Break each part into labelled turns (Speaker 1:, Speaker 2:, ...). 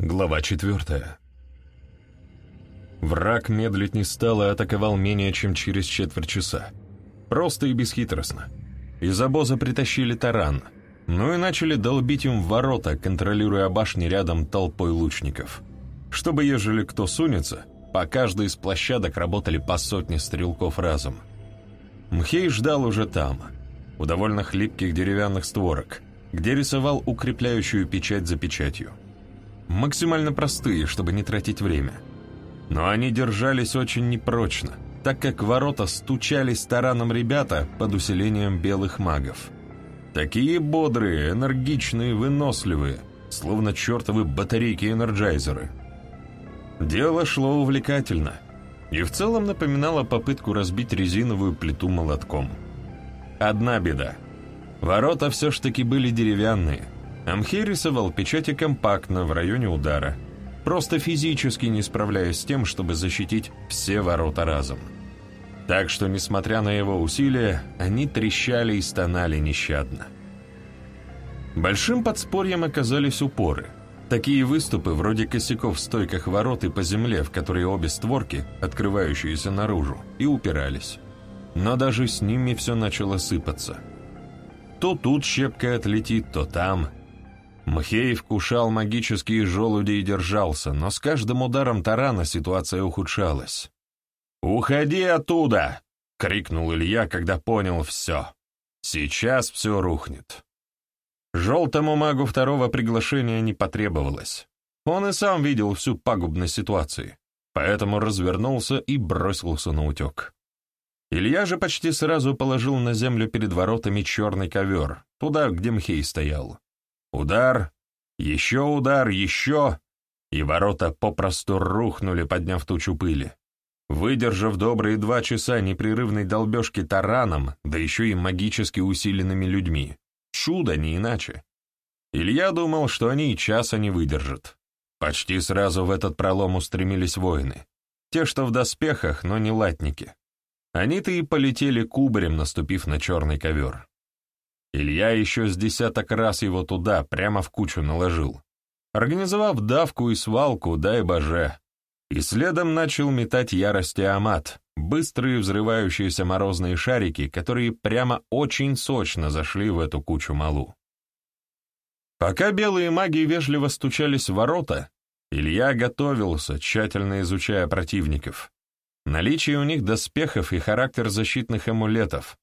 Speaker 1: Глава четвертая. Враг медлить не стал и атаковал менее чем через четверть часа. Просто и бесхитростно. Из обоза притащили таран, ну и начали долбить им в ворота, контролируя башни рядом толпой лучников. Чтобы, ежели кто сунется, по каждой из площадок работали по сотне стрелков разом. Мхей ждал уже там, у довольно хлипких деревянных створок, где рисовал укрепляющую печать за печатью максимально простые, чтобы не тратить время. Но они держались очень непрочно, так как ворота стучались тараном ребята под усилением белых магов. Такие бодрые, энергичные, выносливые, словно чертовы батарейки-энерджайзеры. Дело шло увлекательно и в целом напоминало попытку разбить резиновую плиту молотком. Одна беда. Ворота все ж таки были деревянные, Амхей рисовал печати компактно в районе удара, просто физически не справляясь с тем, чтобы защитить все ворота разом. Так что, несмотря на его усилия, они трещали и стонали нещадно. Большим подспорьем оказались упоры. Такие выступы, вроде косяков в стойках ворот и по земле, в которые обе створки, открывающиеся наружу, и упирались. Но даже с ними все начало сыпаться. То тут щепка отлетит, то там – Мхей вкушал магические желуди и держался, но с каждым ударом тарана ситуация ухудшалась. «Уходи оттуда!» — крикнул Илья, когда понял все. «Сейчас все рухнет». Желтому магу второго приглашения не потребовалось. Он и сам видел всю пагубность ситуации, поэтому развернулся и бросился на утек. Илья же почти сразу положил на землю перед воротами черный ковер, туда, где Мхей стоял. Удар, еще удар, еще, и ворота попросту рухнули, подняв тучу пыли. Выдержав добрые два часа непрерывной долбежки тараном, да еще и магически усиленными людьми. Чудо, не иначе. Илья думал, что они и часа не выдержат. Почти сразу в этот пролом устремились воины. Те, что в доспехах, но не латники. Они-то и полетели кубарем, наступив на черный ковер. Илья еще с десяток раз его туда, прямо в кучу наложил. Организовав давку и свалку, дай боже. И следом начал метать ярости Амат, быстрые взрывающиеся морозные шарики, которые прямо очень сочно зашли в эту кучу малу. Пока белые маги вежливо стучались в ворота, Илья готовился, тщательно изучая противников. Наличие у них доспехов и характер защитных амулетов,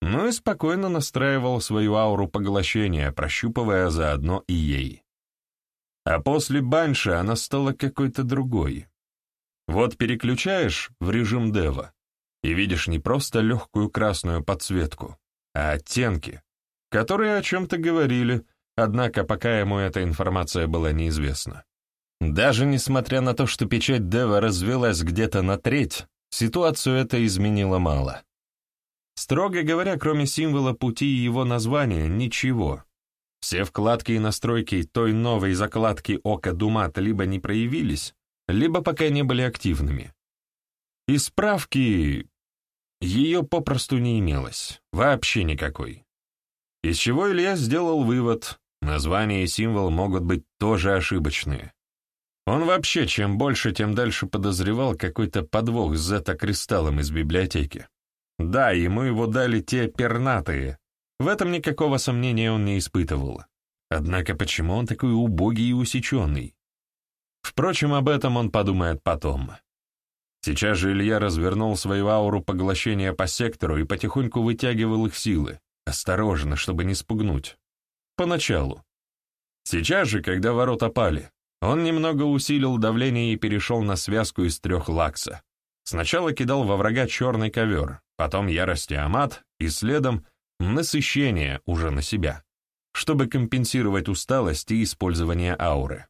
Speaker 1: но и спокойно настраивал свою ауру поглощения, прощупывая заодно и ей. А после банши она стала какой-то другой. Вот переключаешь в режим дева и видишь не просто легкую красную подсветку, а оттенки, которые о чем-то говорили, однако пока ему эта информация была неизвестна. Даже несмотря на то, что печать Дева развелась где-то на треть, ситуацию это изменило мало. Строго говоря, кроме символа пути и его названия, ничего. Все вкладки и настройки той новой закладки Ока Думат либо не проявились, либо пока не были активными. И справки... Ее попросту не имелось, вообще никакой. Из чего Илья сделал вывод, название и символ могут быть тоже ошибочные. Он вообще чем больше, тем дальше подозревал какой-то подвох с зета-кристаллом из библиотеки. Да, ему его дали те пернатые. В этом никакого сомнения он не испытывал. Однако почему он такой убогий и усеченный? Впрочем, об этом он подумает потом. Сейчас же Илья развернул свою ауру поглощения по сектору и потихоньку вытягивал их силы, осторожно, чтобы не спугнуть. Поначалу. Сейчас же, когда ворота пали, он немного усилил давление и перешел на связку из трех лакса. Сначала кидал во врага черный ковер, потом ярость и амат, и следом насыщение уже на себя, чтобы компенсировать усталость и использование ауры.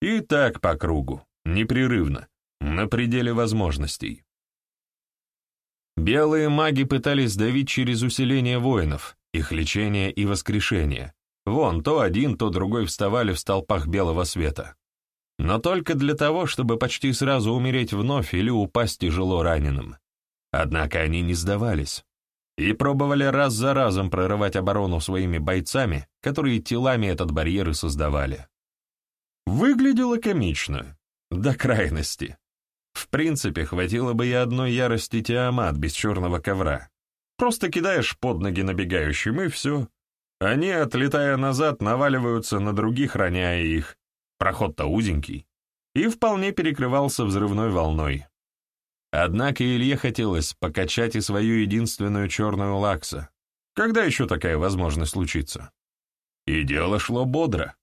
Speaker 1: И так по кругу, непрерывно, на пределе возможностей. Белые маги пытались давить через усиление воинов, их лечение и воскрешение. Вон, то один, то другой вставали в столпах белого света но только для того, чтобы почти сразу умереть вновь или упасть тяжело раненым. Однако они не сдавались и пробовали раз за разом прорывать оборону своими бойцами, которые телами этот барьер и создавали. Выглядело комично, до крайности. В принципе, хватило бы и одной ярости Тиамат без черного ковра. Просто кидаешь под ноги набегающим, и все. Они, отлетая назад, наваливаются на других, роняя их. Проход-то узенький. И вполне перекрывался взрывной волной. Однако Илье хотелось покачать и свою единственную черную лакса. Когда еще такая возможность случится? И дело шло бодро.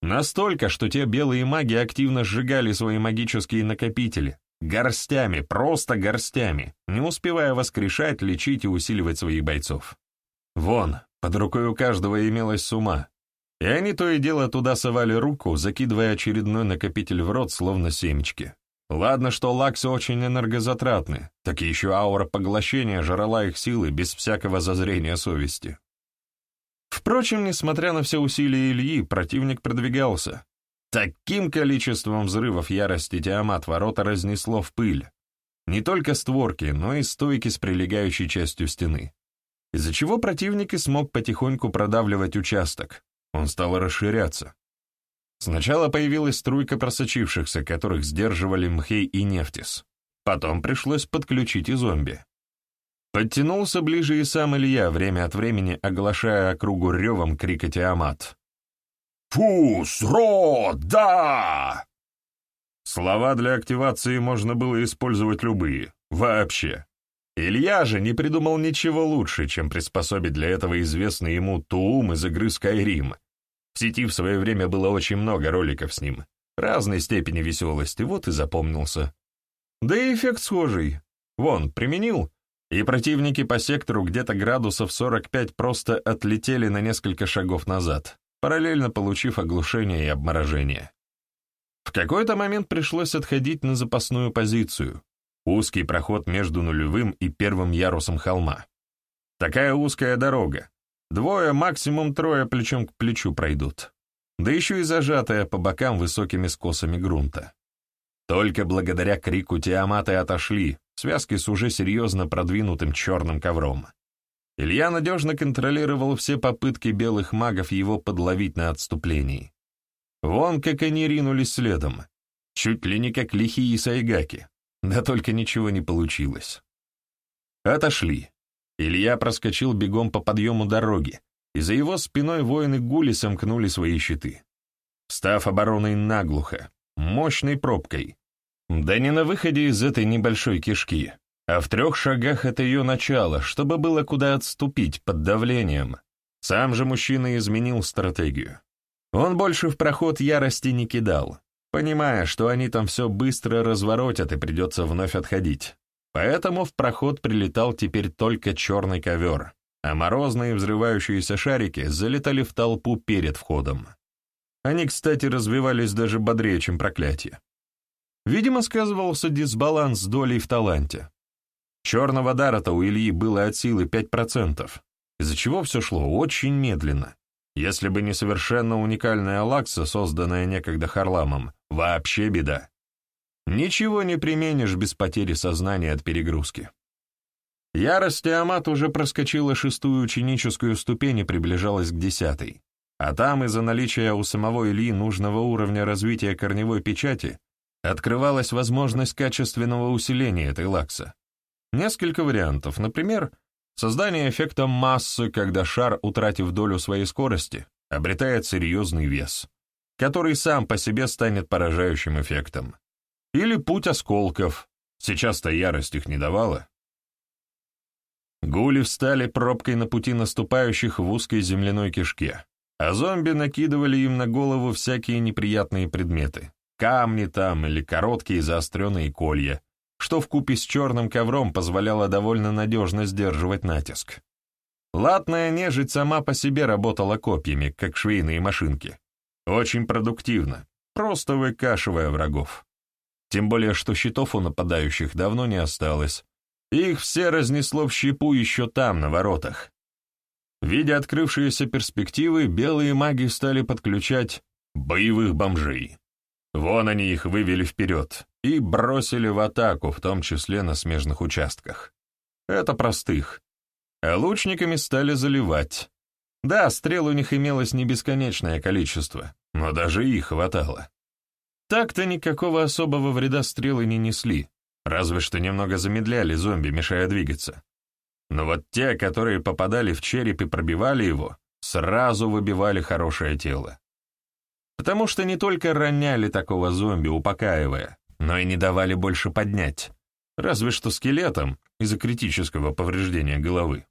Speaker 1: Настолько, что те белые маги активно сжигали свои магические накопители. Горстями, просто горстями, не успевая воскрешать, лечить и усиливать своих бойцов. Вон, под рукой у каждого имелась сума, и они то и дело туда совали руку, закидывая очередной накопитель в рот, словно семечки. Ладно, что лаксы очень энергозатратны, так еще аура поглощения жрала их силы без всякого зазрения совести. Впрочем, несмотря на все усилия Ильи, противник продвигался. Таким количеством взрывов ярости Тиамат ворота разнесло в пыль. Не только створки, но и стойки с прилегающей частью стены. Из-за чего противник и смог потихоньку продавливать участок. Он стал расширяться. Сначала появилась струйка просочившихся, которых сдерживали Мхей и Нефтис. Потом пришлось подключить и зомби. Подтянулся ближе и сам Илья, время от времени оглашая округу ревом крика Тиамат. «Фу, сро, да!» Слова для активации можно было использовать любые, вообще. Илья же не придумал ничего лучше, чем приспособить для этого известный ему Туум из игры Skyrim, в сети в свое время было очень много роликов с ним, разной степени веселости, вот и запомнился. Да и эффект схожий. Вон, применил, и противники по сектору где-то градусов 45 просто отлетели на несколько шагов назад, параллельно получив оглушение и обморожение. В какой-то момент пришлось отходить на запасную позицию, узкий проход между нулевым и первым ярусом холма. Такая узкая дорога, Двое, максимум трое плечом к плечу пройдут. Да еще и зажатая по бокам высокими скосами грунта. Только благодаря крику Тиаматы отошли, связки с уже серьезно продвинутым черным ковром. Илья надежно контролировал все попытки белых магов его подловить на отступлении. Вон как они ринулись следом, чуть ли не как лихие сайгаки, да только ничего не получилось. Отошли. Илья проскочил бегом по подъему дороги, и за его спиной воины гули сомкнули свои щиты. Став обороной наглухо, мощной пробкой. Да не на выходе из этой небольшой кишки, а в трех шагах от ее начала, чтобы было куда отступить под давлением. Сам же мужчина изменил стратегию. Он больше в проход ярости не кидал, понимая, что они там все быстро разворотят и придется вновь отходить. Поэтому в проход прилетал теперь только черный ковер, а морозные взрывающиеся шарики залетали в толпу перед входом. Они, кстати, развивались даже бодрее, чем проклятие. Видимо, сказывался дисбаланс с долей в таланте. Черного дара-то у Ильи было от силы 5%, из-за чего все шло очень медленно. Если бы не совершенно уникальная лакса, созданная некогда Харламом, вообще беда. Ничего не применишь без потери сознания от перегрузки. Ярость Тиамат уже проскочила шестую ученическую ступень и приближалась к десятой. А там из-за наличия у самого Ильи нужного уровня развития корневой печати открывалась возможность качественного усиления этой лакса. Несколько вариантов, например, создание эффекта массы, когда шар, утратив долю своей скорости, обретает серьезный вес, который сам по себе станет поражающим эффектом. Или путь осколков. Сейчас-то ярость их не давала. Гули встали пробкой на пути наступающих в узкой земляной кишке, а зомби накидывали им на голову всякие неприятные предметы. Камни там или короткие заостренные колья, что вкупе с черным ковром позволяло довольно надежно сдерживать натиск. Латная нежить сама по себе работала копьями, как швейные машинки. Очень продуктивно, просто выкашивая врагов. Тем более, что щитов у нападающих давно не осталось. Их все разнесло в щепу еще там, на воротах. Видя открывшиеся перспективы, белые маги стали подключать боевых бомжей. Вон они их вывели вперед и бросили в атаку, в том числе на смежных участках. Это простых. А лучниками стали заливать. Да, стрел у них имелось не бесконечное количество, но даже их хватало. Так-то никакого особого вреда стрелы не несли, разве что немного замедляли зомби, мешая двигаться. Но вот те, которые попадали в череп и пробивали его, сразу выбивали хорошее тело. Потому что не только роняли такого зомби, упокаивая, но и не давали больше поднять, разве что скелетом из-за критического повреждения головы.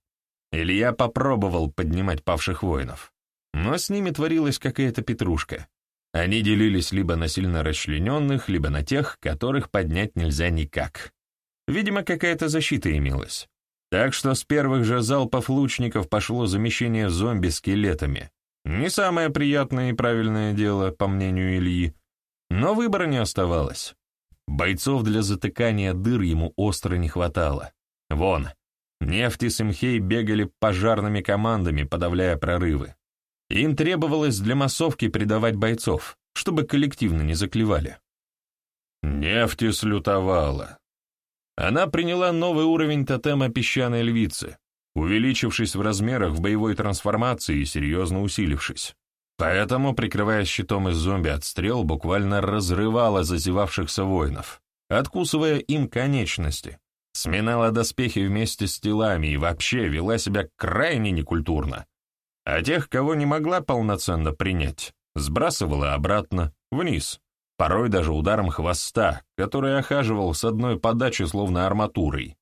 Speaker 1: Илья попробовал поднимать павших воинов, но с ними творилась какая-то петрушка. Они делились либо на сильно расчлененных, либо на тех, которых поднять нельзя никак. Видимо, какая-то защита имелась. Так что с первых же залпов лучников пошло замещение зомби скелетами. Не самое приятное и правильное дело, по мнению Ильи, но выбора не оставалось. Бойцов для затыкания дыр ему остро не хватало. Вон, нефть и Симхей бегали пожарными командами, подавляя прорывы. Им требовалось для массовки придавать бойцов, чтобы коллективно не заклевали. Нефть слютовала. Она приняла новый уровень тотема песчаной львицы, увеличившись в размерах в боевой трансформации и серьезно усилившись. Поэтому, прикрываясь щитом из зомби от стрел, буквально разрывала зазевавшихся воинов, откусывая им конечности, сминала доспехи вместе с телами и вообще вела себя крайне некультурно. А тех, кого не могла полноценно принять, сбрасывала обратно, вниз, порой даже ударом хвоста, который охаживал с одной подачи словно арматурой.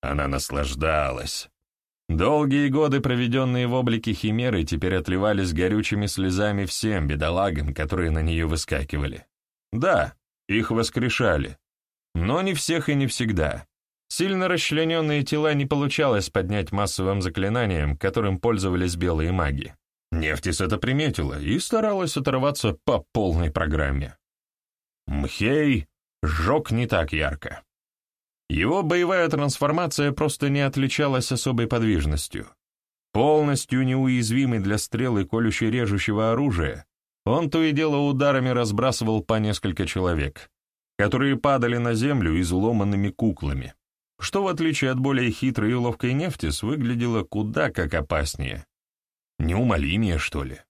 Speaker 1: Она наслаждалась. Долгие годы, проведенные в облике химеры, теперь отливались горючими слезами всем бедолагам, которые на нее выскакивали. Да, их воскрешали. Но не всех и не всегда. Сильно расчлененные тела не получалось поднять массовым заклинанием, которым пользовались белые маги. Нефтис это приметила и старалась оторваться по полной программе. Мхей сжег не так ярко. Его боевая трансформация просто не отличалась особой подвижностью. Полностью неуязвимый для стрелы колюще-режущего оружия, он то и дело ударами разбрасывал по несколько человек, которые падали на землю изломанными куклами, что, в отличие от более хитрой и ловкой Нефтис, выглядело куда как опаснее. Неумолимее, что ли.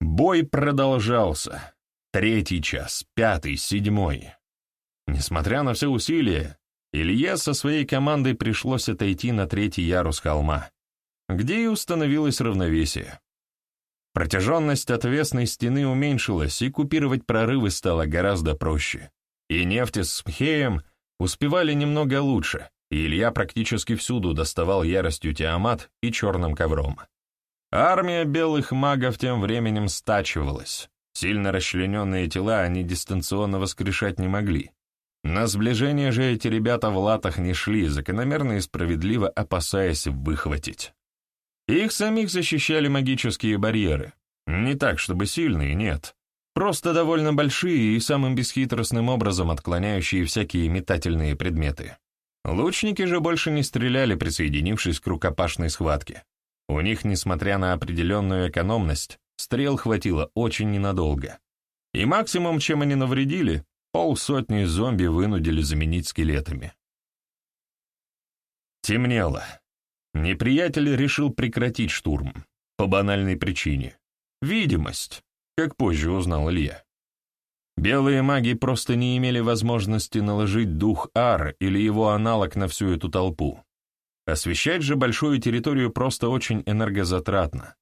Speaker 1: Бой продолжался. Третий час, пятый, седьмой. Несмотря на все усилия, Илье со своей командой пришлось отойти на третий ярус холма, где и установилось равновесие. Протяженность отвесной стены уменьшилась, и купировать прорывы стало гораздо проще. И нефть с Мхеем успевали немного лучше, и Илья практически всюду доставал яростью Тиамат и черным ковром. Армия белых магов тем временем стачивалась. Сильно расчлененные тела они дистанционно воскрешать не могли. На сближение же эти ребята в латах не шли, закономерно и справедливо опасаясь выхватить. Их самих защищали магические барьеры. Не так, чтобы сильные, нет. Просто довольно большие и самым бесхитростным образом отклоняющие всякие метательные предметы. Лучники же больше не стреляли, присоединившись к рукопашной схватке. У них, несмотря на определенную экономность, Стрел хватило очень ненадолго. И максимум, чем они навредили, полсотни зомби вынудили заменить скелетами. Темнело. Неприятель решил прекратить штурм. По банальной причине. Видимость, как позже узнал Илья. Белые маги просто не имели возможности наложить дух Ар или его аналог на всю эту толпу. Освещать же большую территорию просто очень энергозатратно.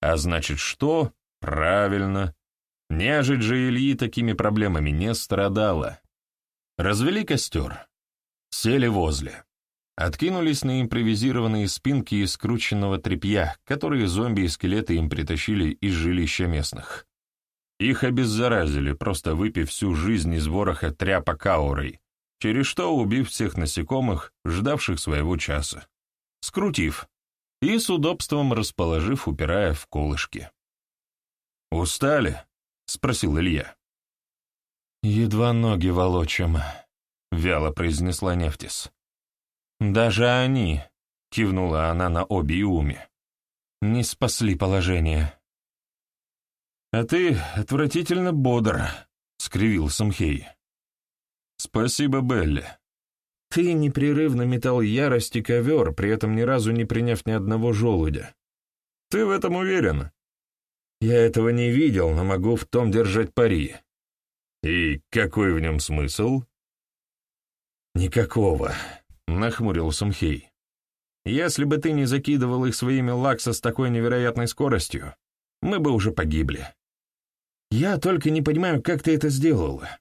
Speaker 1: А значит, что? Правильно. Нежить же Ильи такими проблемами не страдала. Развели костер. Сели возле. Откинулись на импровизированные спинки из скрученного тряпья, которые зомби и скелеты им притащили из жилища местных. Их обеззаразили, просто выпив всю жизнь из вороха тряпок аурой, через что убив всех насекомых, ждавших своего часа. Скрутив, и с удобством расположив, упирая в колышки. «Устали?» — спросил Илья. «Едва ноги волочем», — вяло произнесла Нефтис. «Даже они», — кивнула она на обе Иуми, — «не спасли положение». «А ты отвратительно бодр», — скривил Самхей. «Спасибо, Белли. Ты непрерывно метал ярость и ковер, при этом ни разу не приняв ни одного желудя. Ты в этом уверен? Я этого не видел, но могу в том держать пари. И какой в нем смысл? Никакого, нахмурился Мхей. Если бы ты не закидывал их своими лакса с такой невероятной скоростью, мы бы уже погибли. Я только не понимаю, как ты это сделала.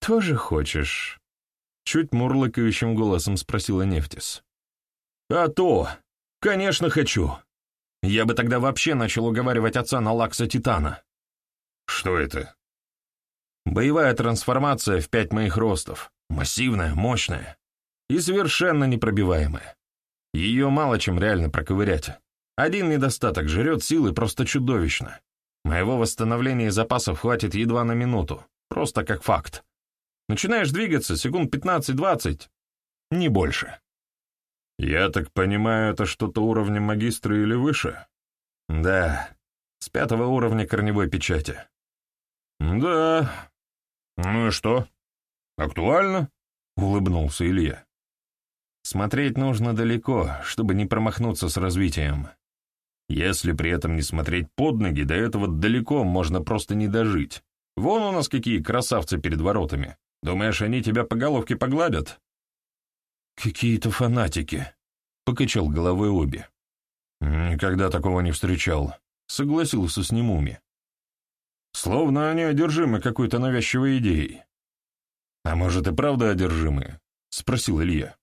Speaker 1: Тоже хочешь? Чуть мурлыкающим голосом спросила Нефтис. А то! Конечно, хочу! Я бы тогда вообще начал уговаривать отца на лакса Титана. Что это? Боевая трансформация в пять моих ростов. Массивная, мощная и совершенно непробиваемая. Ее мало чем реально проковырять. Один недостаток — жрет силы просто чудовищно. Моего восстановления запасов хватит едва на минуту, просто как факт. Начинаешь двигаться секунд 15-20, не больше. «Я так понимаю, это что-то уровня магистра или выше?» «Да, с пятого уровня корневой печати». «Да. Ну и что? Актуально?» — улыбнулся Илья. «Смотреть нужно далеко, чтобы не промахнуться с развитием. Если при этом не смотреть под ноги, до этого далеко можно просто не дожить. Вон у нас какие красавцы перед воротами. Думаешь, они тебя по головке погладят?» «Какие-то фанатики», — покачал головой обе. «Никогда такого не встречал», — согласился с ним Уми. «Словно они одержимы какой-то навязчивой идеей». «А может, и правда одержимы?» — спросил Илья.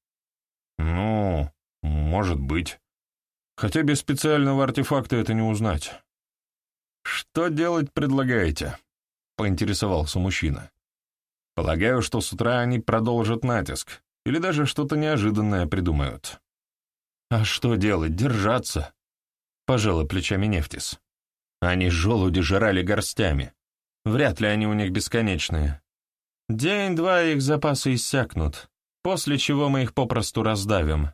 Speaker 1: «Ну, может быть. Хотя без специального артефакта это не узнать». «Что делать предлагаете?» — поинтересовался мужчина. «Полагаю, что с утра они продолжат натиск, или даже что-то неожиданное придумают. «А что делать? Держаться?» — пожала плечами Нефтис. «Они желуди жрали горстями. Вряд ли они у них бесконечные. День-два их запасы иссякнут, после чего мы их попросту раздавим».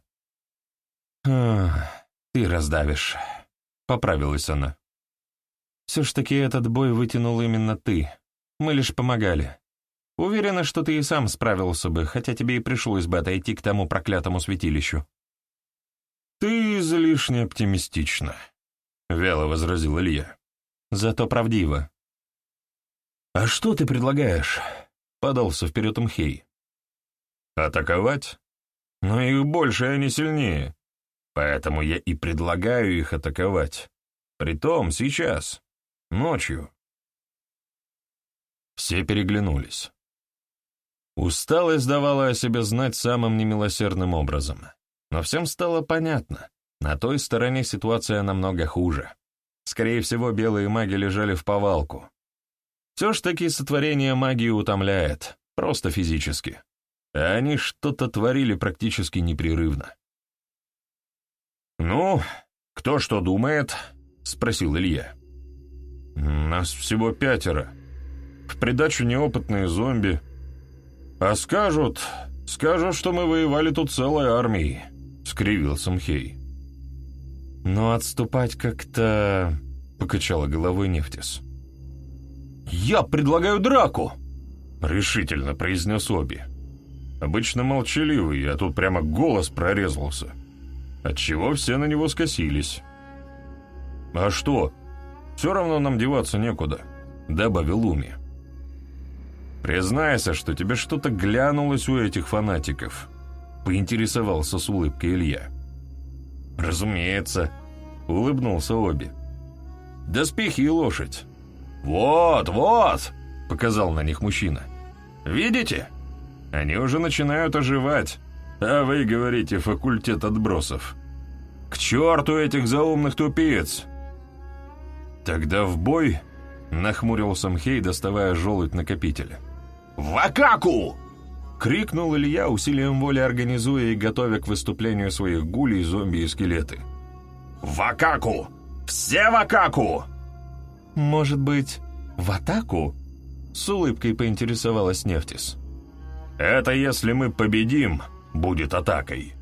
Speaker 1: «Ты раздавишь», — поправилась она. «Все ж таки этот бой вытянул именно ты. Мы лишь помогали. Уверена, что ты и сам справился бы, хотя тебе и пришлось бы отойти к тому проклятому святилищу». «Ты излишне оптимистична», — вяло возразил Илья. «Зато правдиво». «А что ты предлагаешь?» — подался вперед Мхей. «Атаковать? Но их больше, и они сильнее. Поэтому я и предлагаю их атаковать. Притом сейчас, ночью». Все переглянулись. Усталость давала о себе знать самым немилосердным образом. Но всем стало понятно, на той стороне ситуация намного хуже. Скорее всего, белые маги лежали в повалку. Все ж таки сотворение магии утомляет, просто физически. А они что-то творили практически непрерывно. «Ну, кто что думает?» — спросил Илья. «Нас всего пятеро. В придачу неопытные зомби, «А скажут, скажут, что мы воевали тут целой армией», — скривился Мхей. «Но отступать как-то...» — покачала головой Нефтис. «Я предлагаю драку!» — решительно произнес Оби. Обычно молчаливый, а тут прямо голос прорезался, отчего все на него скосились. «А что? Все равно нам деваться некуда», — добавил Уми. «Признайся, что тебе что-то глянулось у этих фанатиков», — поинтересовался с улыбкой Илья. «Разумеется», — улыбнулся Оби. «Доспехи и лошадь». «Вот, вот!» — показал на них мужчина. «Видите? Они уже начинают оживать, а вы говорите факультет отбросов. К черту этих заумных тупиц!» «Тогда в бой!» — нахмурился Мхей, доставая желудь накопителя. «В Акаку!» — крикнул Илья, усилием воли организуя и готовя к выступлению своих гулей, зомби и скелеты. «В Акаку! Все в Акаку!» «Может быть, в атаку?» — с улыбкой поинтересовалась Нефтис. «Это если мы победим, будет атакой»,